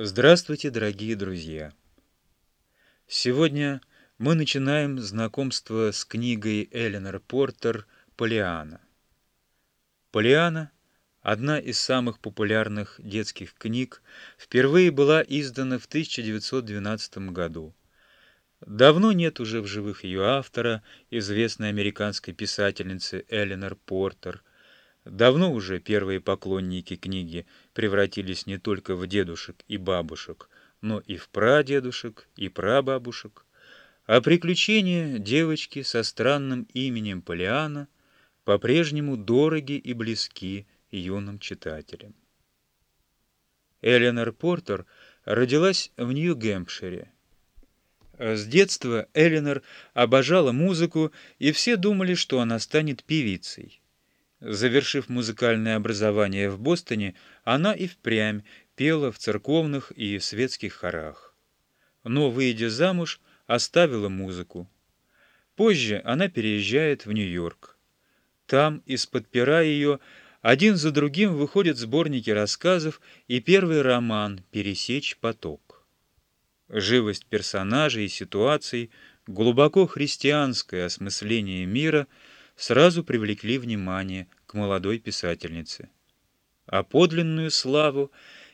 Здравствуйте, дорогие друзья! Сегодня мы начинаем знакомство с книгой Эленор Портер «Полиана». «Полиана» — одна из самых популярных детских книг, впервые была издана в 1912 году. Давно нет уже в живых ее автора, известной американской писательницы Эленор Портер, Давно уже первые поклонники книги превратились не только в дедушек и бабушек, но и в прадедушек и прабабушек, а приключения девочки со странным именем Полиана по-прежнему дороги и близки юным читателям. Эленор Портер родилась в Нью-Гэмпшире. С детства Эленор обожала музыку, и все думали, что она станет певицей. Завершив музыкальное образование в Бостоне, она и впрямь пела в церковных и светских хорах. Но, выйдя замуж, оставила музыку. Позже она переезжает в Нью-Йорк. Там, из-под пера ее, один за другим выходят сборники рассказов и первый роман «Пересечь поток». Живость персонажей и ситуаций, глубоко христианское осмысление мира — сразу привлекли внимание к молодой писательнице. А подлинную славу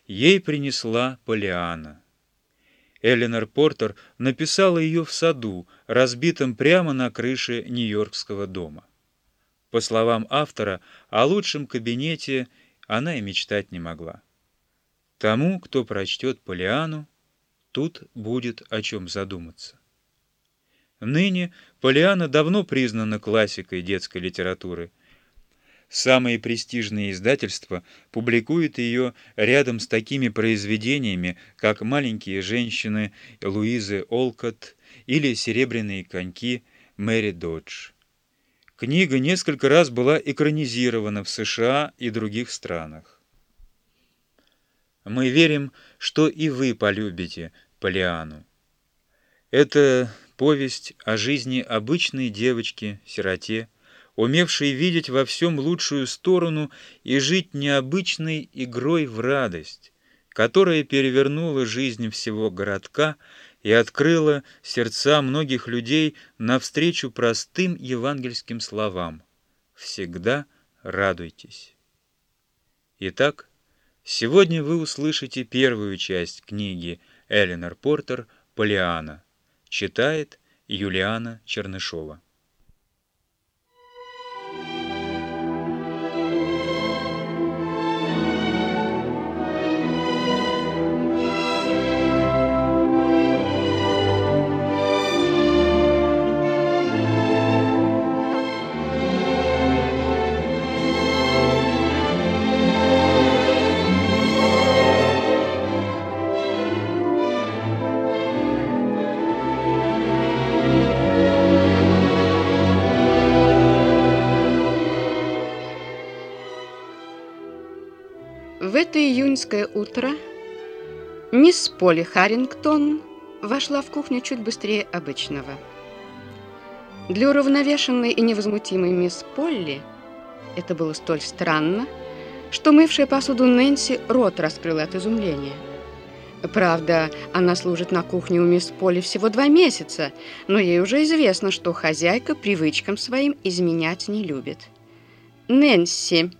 ей принесла Полиана. Эленор Портер написала ее в саду, разбитом прямо на крыше Нью-Йоркского дома. По словам автора, о лучшем кабинете она и мечтать не могла. Тому, кто прочтет Полиану, тут будет о чем задуматься. Ныне Полиана давно признана классикой детской литературы. Самые престижные издательства публикуют ее рядом с такими произведениями, как «Маленькие женщины» Луизы Олкотт или «Серебряные коньки» Мэри Додж. Книга несколько раз была экранизирована в США и других странах. Мы верим, что и вы полюбите Полиану. Это повесть о жизни обычной девочки-сироте, умевшей видеть во всем лучшую сторону и жить необычной игрой в радость, которая перевернула жизнь всего городка и открыла сердца многих людей навстречу простым евангельским словам «Всегда радуйтесь». Итак, сегодня вы услышите первую часть книги Эленор Портер «Полиана». Читает Юлиана Чернышова. Июньское утро мисс Поли Харрингтон вошла в кухню чуть быстрее обычного. Для уравновешенной и невозмутимой мисс Полли это было столь странно, что мывшая посуду Нэнси рот раскрыла от изумления. Правда, она служит на кухне у мисс Поли всего два месяца, но ей уже известно, что хозяйка привычкам своим изменять не любит. «Нэнси!»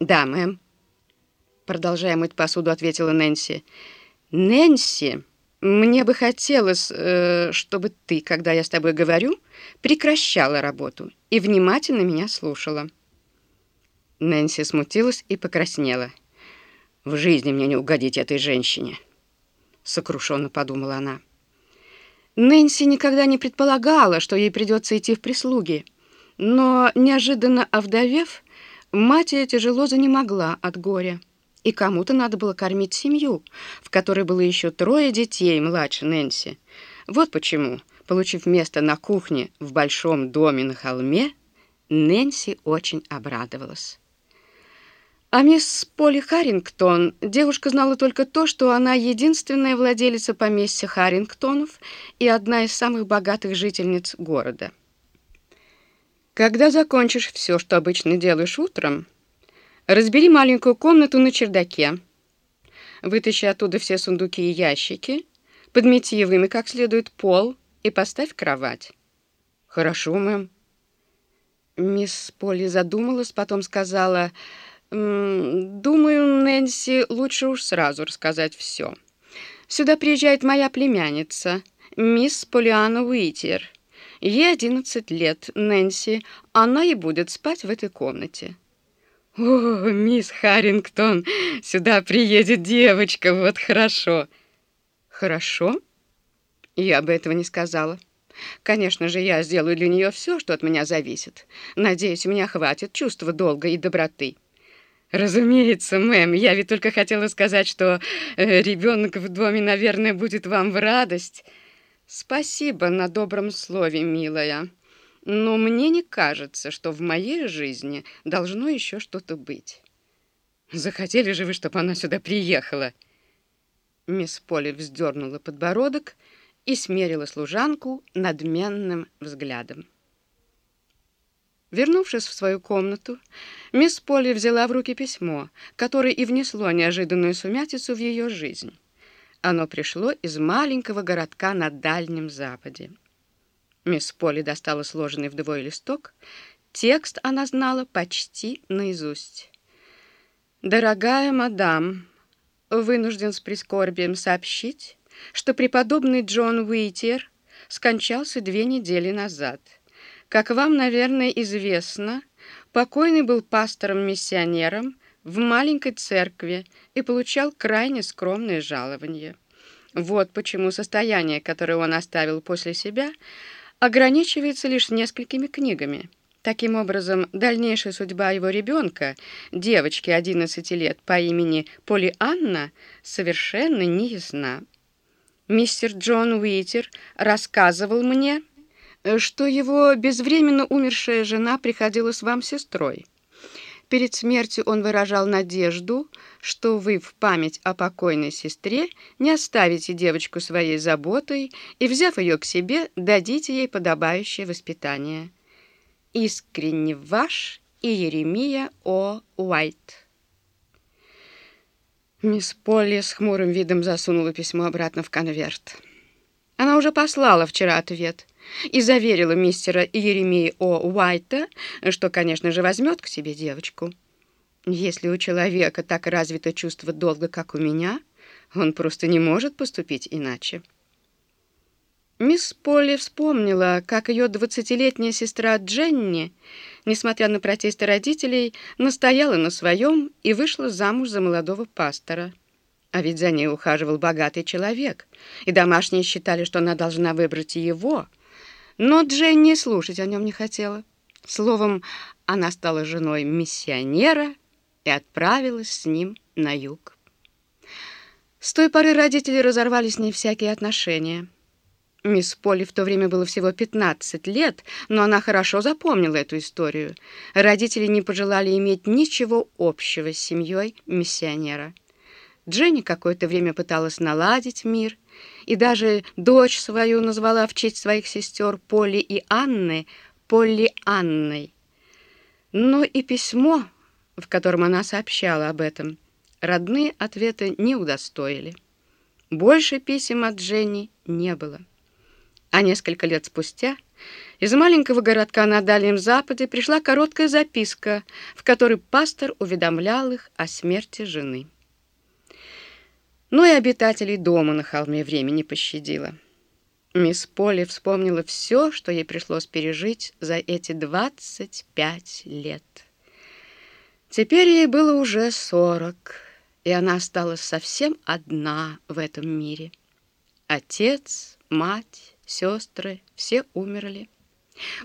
«Да, мэм», Продолжая мыть посуду, ответила Нэнси. «Нэнси, мне бы хотелось, э, чтобы ты, когда я с тобой говорю, прекращала работу и внимательно меня слушала». Нэнси смутилась и покраснела. «В жизни мне не угодить этой женщине», — сокрушенно подумала она. Нэнси никогда не предполагала, что ей придется идти в прислуги, но, неожиданно овдовев, мать ее тяжело занемогла от горя и кому-то надо было кормить семью, в которой было еще трое детей младше Нэнси. Вот почему, получив место на кухне в большом доме на холме, Нэнси очень обрадовалась. А мисс Поли Харрингтон девушка знала только то, что она единственная владелица поместья Харрингтонов и одна из самых богатых жительниц города. Когда закончишь все, что обычно делаешь утром, Разбери маленькую комнату на чердаке. Вытащи оттуда все сундуки и ящики, подмети ими как следует пол и поставь кровать. Хорошо, мэм. Мисс Полли задумалась, потом сказала, «Думаю, Нэнси, лучше уж сразу рассказать все. Сюда приезжает моя племянница, мисс Полиана Уитер. Ей одиннадцать лет, Нэнси. Она и будет спать в этой комнате». «О, мисс Харрингтон, сюда приедет девочка, вот хорошо». «Хорошо? Я бы этого не сказала». Конечно же, я сделаю для нее все, что от меня зависит. Надеюсь, у меня хватит чувства долга и доброты. Разумеется, мэм. Я ведь только хотела сказать, что э, ребенок в доме, наверное, будет вам в радость. Спасибо на добром слове, милая. Но мне не кажется, что в моей жизни должно еще что-то быть. Захотели же вы, чтобы она сюда приехала? Мисс Поли вздернула подбородок и смерила служанку надменным взглядом. Вернувшись в свою комнату, мисс Полли взяла в руки письмо, которое и внесло неожиданную сумятицу в ее жизнь. Оно пришло из маленького городка на Дальнем Западе. Мисс Полли достала сложенный вдвое листок. Текст она знала почти наизусть. «Дорогая мадам, вынужден с прискорбием сообщить, что преподобный Джон Уитер скончался две недели назад. Как вам, наверное, известно, покойный был пастором-миссионером в маленькой церкви и получал крайне скромное жалование. Вот почему состояние, которое он оставил после себя, ограничивается лишь несколькими книгами. Таким образом, дальнейшая судьба его ребенка, девочки 11 лет по имени Поли Анна, совершенно не ясна. Мистер Джон Уитер рассказывал мне, что его безвременно умершая жена приходилась вам сестрой. Перед смертью он выражал надежду, что вы в память о покойной сестре не оставите девочку своей заботой и, взяв ее к себе, дадите ей подобающее воспитание. Искренне ваш и Еремия О. Уайт. Мисс Полли с хмурым видом засунула письмо обратно в конверт. Она уже послала вчера ответ и заверила мистера Еремии О. Уайта, что, конечно же, возьмет к себе девочку. Если у человека так развито чувство долга, как у меня, он просто не может поступить иначе. Мисс Полли вспомнила, как ее двадцатилетняя сестра Дженни, несмотря на протесты родителей, настояла на своем и вышла замуж за молодого пастора. А ведь за ней ухаживал богатый человек, и домашние считали, что она должна выбрать его. Но Дженни слушать о нем не хотела. Словом, она стала женой миссионера и отправилась с ним на юг. С той поры родители разорвали с ней всякие отношения. Мисс Полли в то время было всего 15 лет, но она хорошо запомнила эту историю. Родители не пожелали иметь ничего общего с семьей миссионера. Дженни какое-то время пыталась наладить мир, и даже дочь свою назвала в честь своих сестер Полли и Анны Полли Анной. Но и письмо, в котором она сообщала об этом, родные ответа не удостоили. Больше писем от Дженни не было. А несколько лет спустя из маленького городка на Дальнем Западе пришла короткая записка, в которой пастор уведомлял их о смерти жены. Но и обитателей дома на холме времени пощадила. Мисс Полли вспомнила все, что ей пришлось пережить за эти 25 лет. Теперь ей было уже 40, и она осталась совсем одна в этом мире. Отец, мать, сестры, все умерли.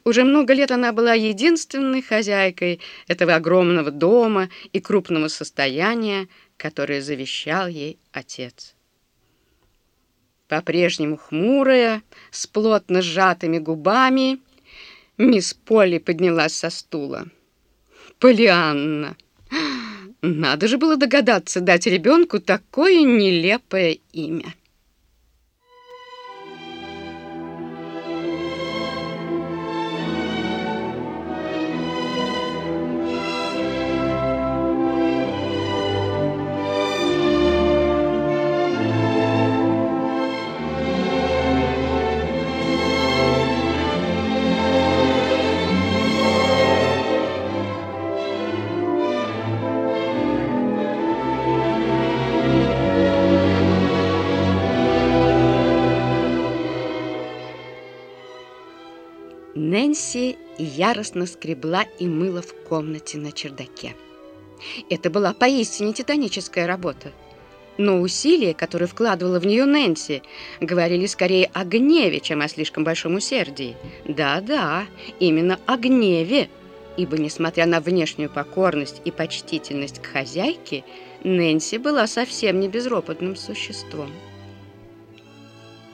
Уже много лет она была единственной хозяйкой этого огромного дома и крупного состояния, которое завещал ей отец. По-прежнему хмурая, с плотно сжатыми губами, мисс Полли поднялась со стула. «Полианна! Надо же было догадаться дать ребенку такое нелепое имя!» Нэнси яростно скребла и мыла в комнате на чердаке. Это была поистине титаническая работа. Но усилия, которые вкладывала в нее Нэнси, говорили скорее о гневе, чем о слишком большом усердии. Да-да, именно о гневе, ибо, несмотря на внешнюю покорность и почтительность к хозяйке, Нэнси была совсем не безропотным существом.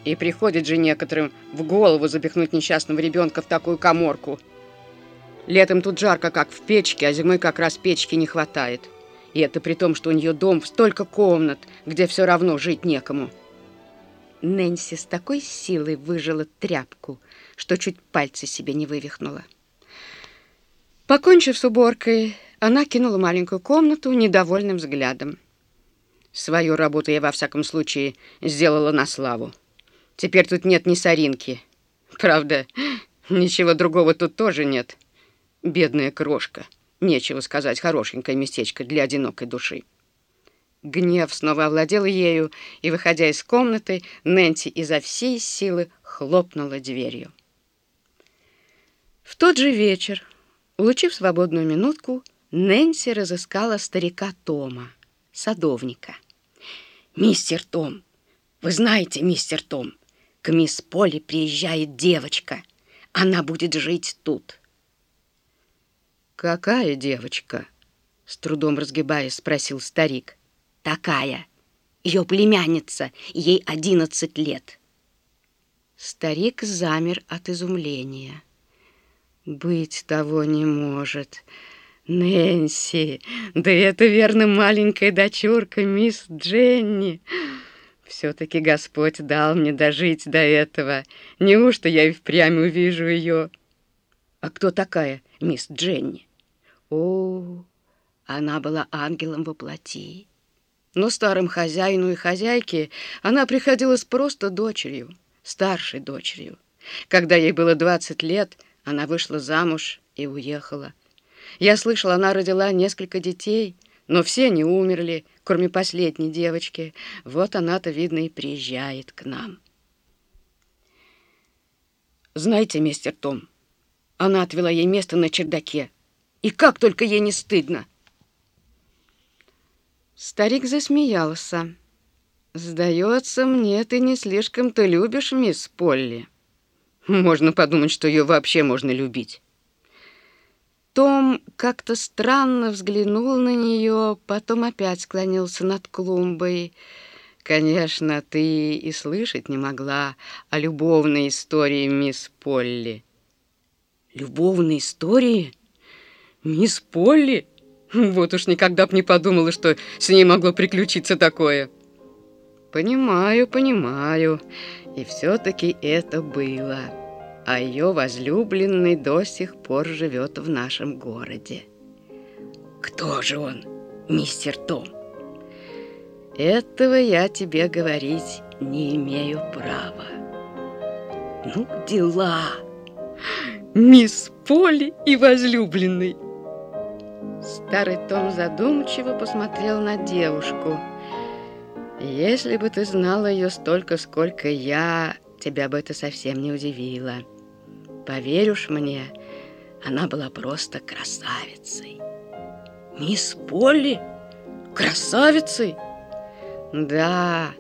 И приходит же некоторым в голову запихнуть несчастного ребенка в такую коморку. Летом тут жарко, как в печке, а зимой как раз печки не хватает. И это при том, что у нее дом в столько комнат, где все равно жить некому. Нэнси с такой силой выжила тряпку, что чуть пальцы себе не вывихнула. Покончив с уборкой, она кинула маленькую комнату недовольным взглядом. Свою работу я, во всяком случае, сделала на славу. Теперь тут нет ни соринки. Правда, ничего другого тут тоже нет. Бедная крошка. Нечего сказать, хорошенькое местечко для одинокой души. Гнев снова овладел ею, и, выходя из комнаты, Нэнси изо всей силы хлопнула дверью. В тот же вечер, улучив свободную минутку, Нэнси разыскала старика Тома, садовника. «Мистер Том, вы знаете, мистер Том, к мисс Полли приезжает девочка. Она будет жить тут. Какая девочка? С трудом разгибаясь, спросил старик. Такая. Ее племянница. Ей одиннадцать лет. Старик замер от изумления. Быть того не может. Нэнси, да это верно маленькая дочурка мисс Дженни. Все-таки Господь дал мне дожить до этого. Неужто я и впрямь увижу ее? А кто такая мисс Дженни? О, она была ангелом во плоти. Но старым хозяину и хозяйке она приходилась просто дочерью, старшей дочерью. Когда ей было 20 лет, она вышла замуж и уехала. Я слышала, она родила несколько детей, но все они умерли, кроме последней девочки. Вот она-то, видно, и приезжает к нам. Знаете, мистер Том, она отвела ей место на чердаке. И как только ей не стыдно. Старик засмеялся. «Сдается мне, ты не слишком-то любишь мисс Полли. Можно подумать, что ее вообще можно любить». Том как-то странно взглянул на нее, потом опять склонился над клумбой. «Конечно, ты и слышать не могла о любовной истории мисс Полли». «Любовной истории? Мисс Полли? Вот уж никогда б не подумала, что с ней могло приключиться такое». «Понимаю, понимаю, и все-таки это было» а ее возлюбленный до сих пор живет в нашем городе. Кто же он, мистер Том? Этого я тебе говорить не имею права. Ну, дела. Мисс Поли и возлюбленный. Старый Том задумчиво посмотрел на девушку. Если бы ты знала ее столько, сколько я, тебя бы это совсем не удивило. Поверишь мне, она была просто красавицей. Мисс Полли? Красавицей? Да,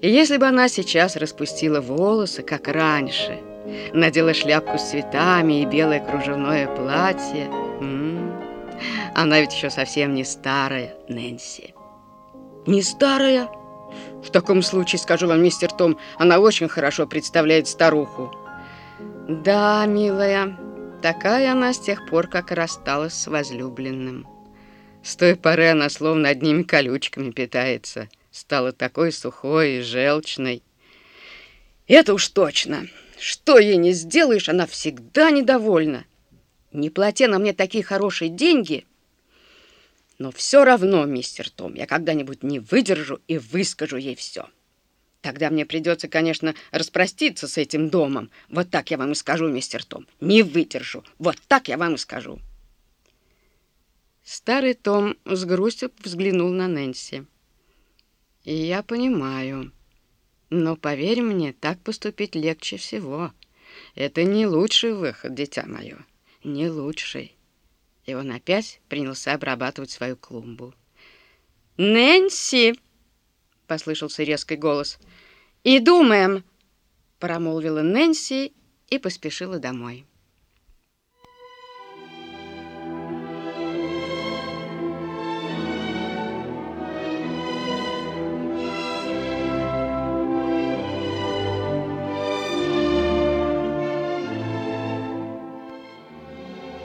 и если бы она сейчас распустила волосы, как раньше, надела шляпку с цветами и белое кружевное платье, м -м, она ведь еще совсем не старая, Нэнси. Не старая? В таком случае, скажу вам, мистер Том, она очень хорошо представляет старуху. Да, милая, такая она с тех пор, как рассталась с возлюбленным. С той поры она словно одними колючками питается, стала такой сухой и желчной. Это уж точно. Что ей не сделаешь, она всегда недовольна. Не плати на мне такие хорошие деньги, но все равно, мистер Том, я когда-нибудь не выдержу и выскажу ей все. Тогда мне придется, конечно, распроститься с этим домом. Вот так я вам и скажу, мистер Том. Не выдержу. Вот так я вам и скажу. Старый Том с грустью взглянул на Нэнси. И я понимаю. Но поверь мне, так поступить легче всего. Это не лучший выход, дитя мое, не лучший. И он опять принялся обрабатывать свою клумбу. «Нэнси!» — послышался резкий голос. «И думаем!» — промолвила Нэнси и поспешила домой.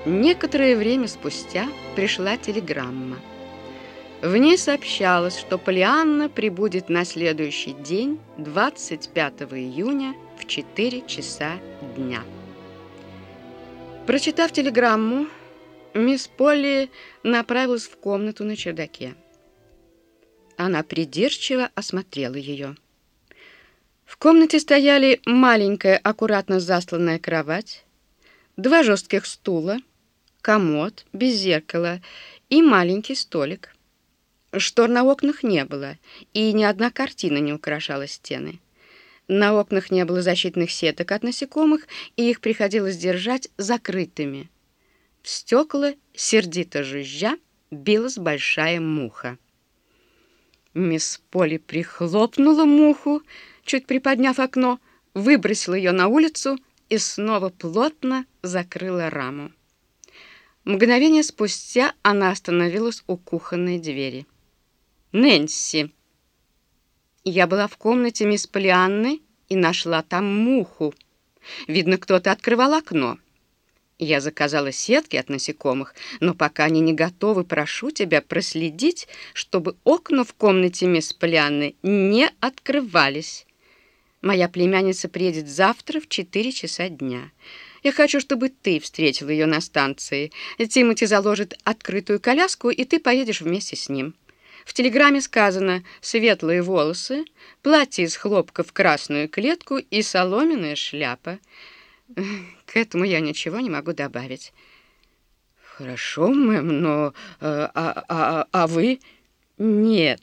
Некоторое время спустя пришла телеграмма. В ней сообщалось, что Полианна прибудет на следующий день, 25 июня, в 4 часа дня. Прочитав телеграмму, мисс Полли направилась в комнату на чердаке. Она придирчиво осмотрела ее. В комнате стояли маленькая, аккуратно засланная кровать, два жестких стула, комод без зеркала и маленький столик. Штор на окнах не было, и ни одна картина не украшала стены. На окнах не было защитных сеток от насекомых, и их приходилось держать закрытыми. В стекла, сердито жужжа, билась большая муха. Мисс Поли прихлопнула муху, чуть приподняв окно, выбросила ее на улицу и снова плотно закрыла раму. Мгновение спустя она остановилась у кухонной двери. «Нэнси!» Я была в комнате мисс Полианны и нашла там муху. Видно, кто-то открывал окно. Я заказала сетки от насекомых, но пока они не готовы, прошу тебя проследить, чтобы окна в комнате мисс Полианны не открывались. Моя племянница приедет завтра в четыре часа дня. Я хочу, чтобы ты встретил ее на станции. Тимоти заложит открытую коляску, и ты поедешь вместе с ним. В телеграмме сказано «светлые волосы», платье из хлопка в красную клетку и соломенная шляпа. К этому я ничего не могу добавить. Хорошо, мэм, но... А, а, а, а вы? Нет,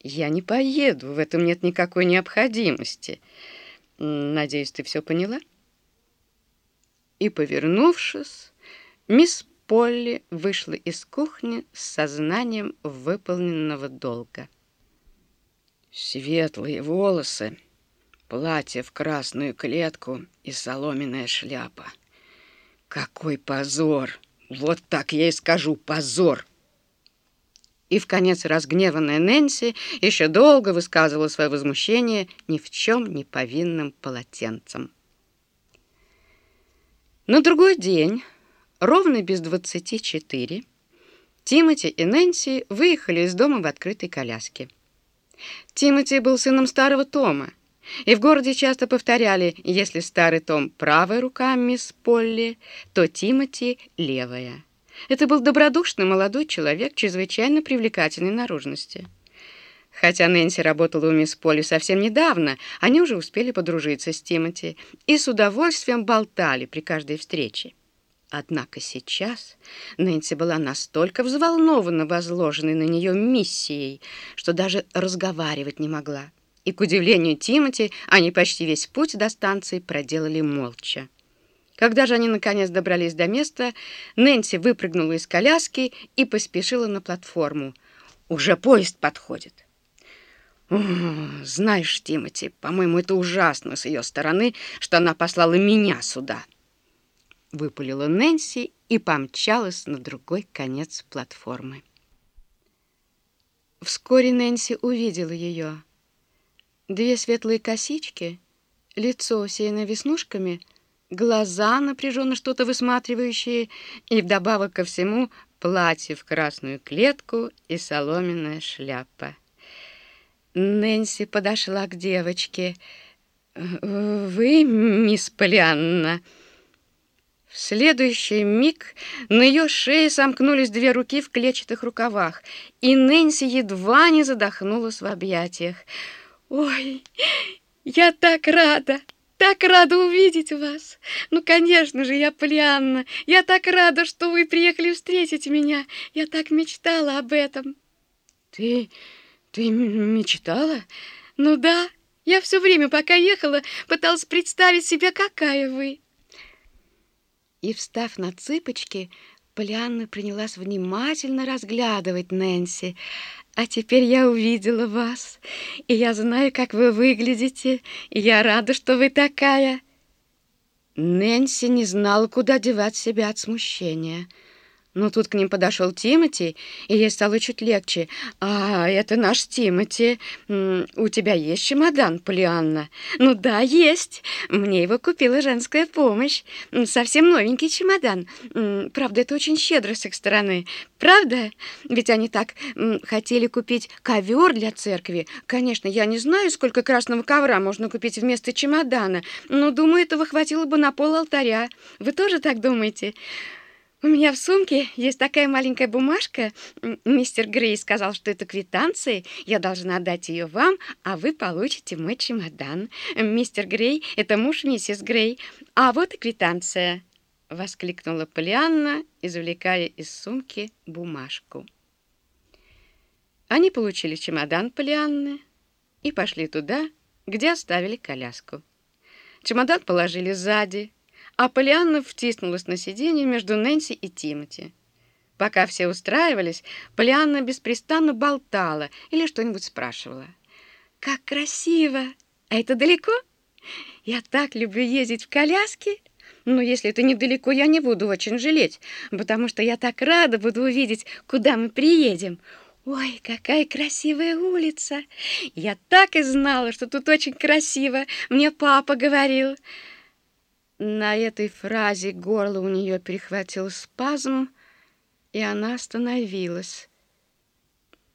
я не поеду, в этом нет никакой необходимости. Надеюсь, ты все поняла? И, повернувшись, мисс Полли вышла из кухни с сознанием выполненного долга. Светлые волосы, платье в красную клетку и соломенная шляпа. Какой позор! Вот так я и скажу, позор! И в конец разгневанная Нэнси еще долго высказывала свое возмущение ни в чем не повинным полотенцем. На другой день, ровно без двадцати четыре, Тимоти и Нэнси выехали из дома в открытой коляске. Тимоти был сыном старого Тома, и в городе часто повторяли, если старый Том правая рука мисс Полли, то Тимоти левая. Это был добродушный молодой человек, чрезвычайно привлекательной наружности. Хотя Нэнси работала у мисс Поли совсем недавно, они уже успели подружиться с Тимоти и с удовольствием болтали при каждой встрече. Однако сейчас Нэнси была настолько взволнована возложенной на нее миссией, что даже разговаривать не могла. И, к удивлению Тимоти, они почти весь путь до станции проделали молча. Когда же они наконец добрались до места, Нэнси выпрыгнула из коляски и поспешила на платформу. «Уже поезд подходит». «Знаешь, Тимати, по-моему, это ужасно с ее стороны, что она послала меня сюда». Выпалила Нэнси и помчалась на другой конец платформы. Вскоре Нэнси увидела ее. Две светлые косички, лицо усеянное веснушками, глаза напряженно что-то высматривающие и вдобавок ко всему платье в красную клетку и соломенная шляпа. Нэнси подошла к девочке. «Вы, мисс Полианна?» В следующий миг на ее шее сомкнулись две руки в клетчатых рукавах, и Нэнси едва не задохнулась в объятиях. «Ой, я так рада!» так рада увидеть вас. Ну, конечно же, я Полианна. Я так рада, что вы приехали встретить меня. Я так мечтала об этом. Ты... Ты мечтала? Ну да, Я все время, пока ехала, пыталась представить себе, какая вы. И, встав на цыпочки, Полианна принялась внимательно разглядывать Нэнси. «А теперь я увидела вас, и я знаю, как вы выглядите, и я рада, что вы такая». Нэнси не знала, куда девать себя от смущения. Но тут к ним подошел Тимати, и ей стало чуть легче. «А, это наш Тимати. У тебя есть чемодан, Полианна?» «Ну да, есть. Мне его купила женская помощь. Совсем новенький чемодан. Правда, это очень щедро с их стороны. Правда? Ведь они так хотели купить ковер для церкви. Конечно, я не знаю, сколько красного ковра можно купить вместо чемодана, но, думаю, этого хватило бы на пол алтаря. Вы тоже так думаете?» У меня в сумке есть такая маленькая бумажка. Мистер Грей сказал, что это квитанция. Я должна отдать ее вам, а вы получите мой чемодан. Мистер Грей — это муж миссис Грей. А вот и квитанция, — воскликнула Полианна, извлекая из сумки бумажку. Они получили чемодан Полианны и пошли туда, где оставили коляску. Чемодан положили сзади — а Полианна втиснулась на сиденье между Нэнси и Тимоти. Пока все устраивались, Полианна беспрестанно болтала или что-нибудь спрашивала. «Как красиво! А это далеко? Я так люблю ездить в коляске!» Но если это недалеко, я не буду очень жалеть, потому что я так рада буду увидеть, куда мы приедем. Ой, какая красивая улица! Я так и знала, что тут очень красиво. Мне папа говорил. На этой фразе горло у нее перехватил спазм, и она остановилась.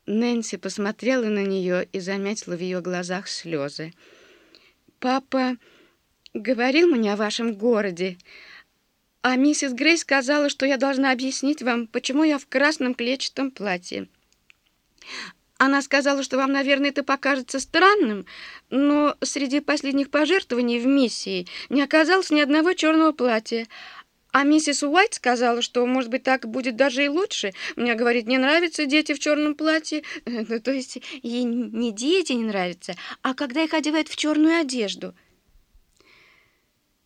Нэнси посмотрела на нее и заметила в ее глазах слезы. «Папа говорил мне о вашем городе, а миссис Грей сказала, что я должна объяснить вам, почему я в красном клетчатом платье. Она сказала, что вам, наверное, это покажется странным, но среди последних пожертвований в миссии не оказалось ни одного черного платья. А миссис Уайт сказала, что, может быть, так будет даже и лучше. Мне, говорит, не нравятся дети в черном платье. Ну, то есть ей не дети не нравятся, а когда их одевают в черную одежду.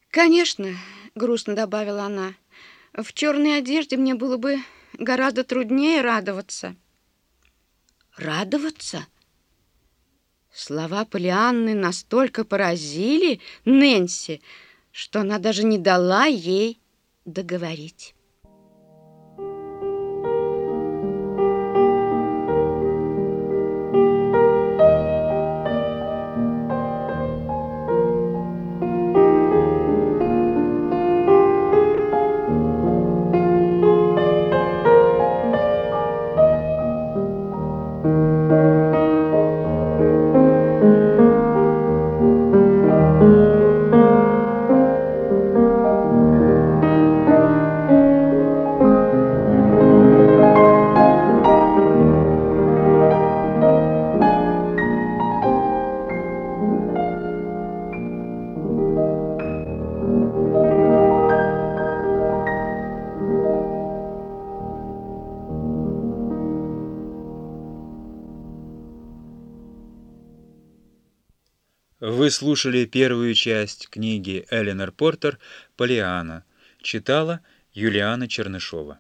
«Конечно», — грустно добавила она, — «в черной одежде мне было бы гораздо труднее радоваться». Радоваться? Слова Полианны настолько поразили Нэнси, что она даже не дала ей договорить. Вы слушали первую часть книги Эленор Портер «Полиана». Читала Юлиана Чернышова.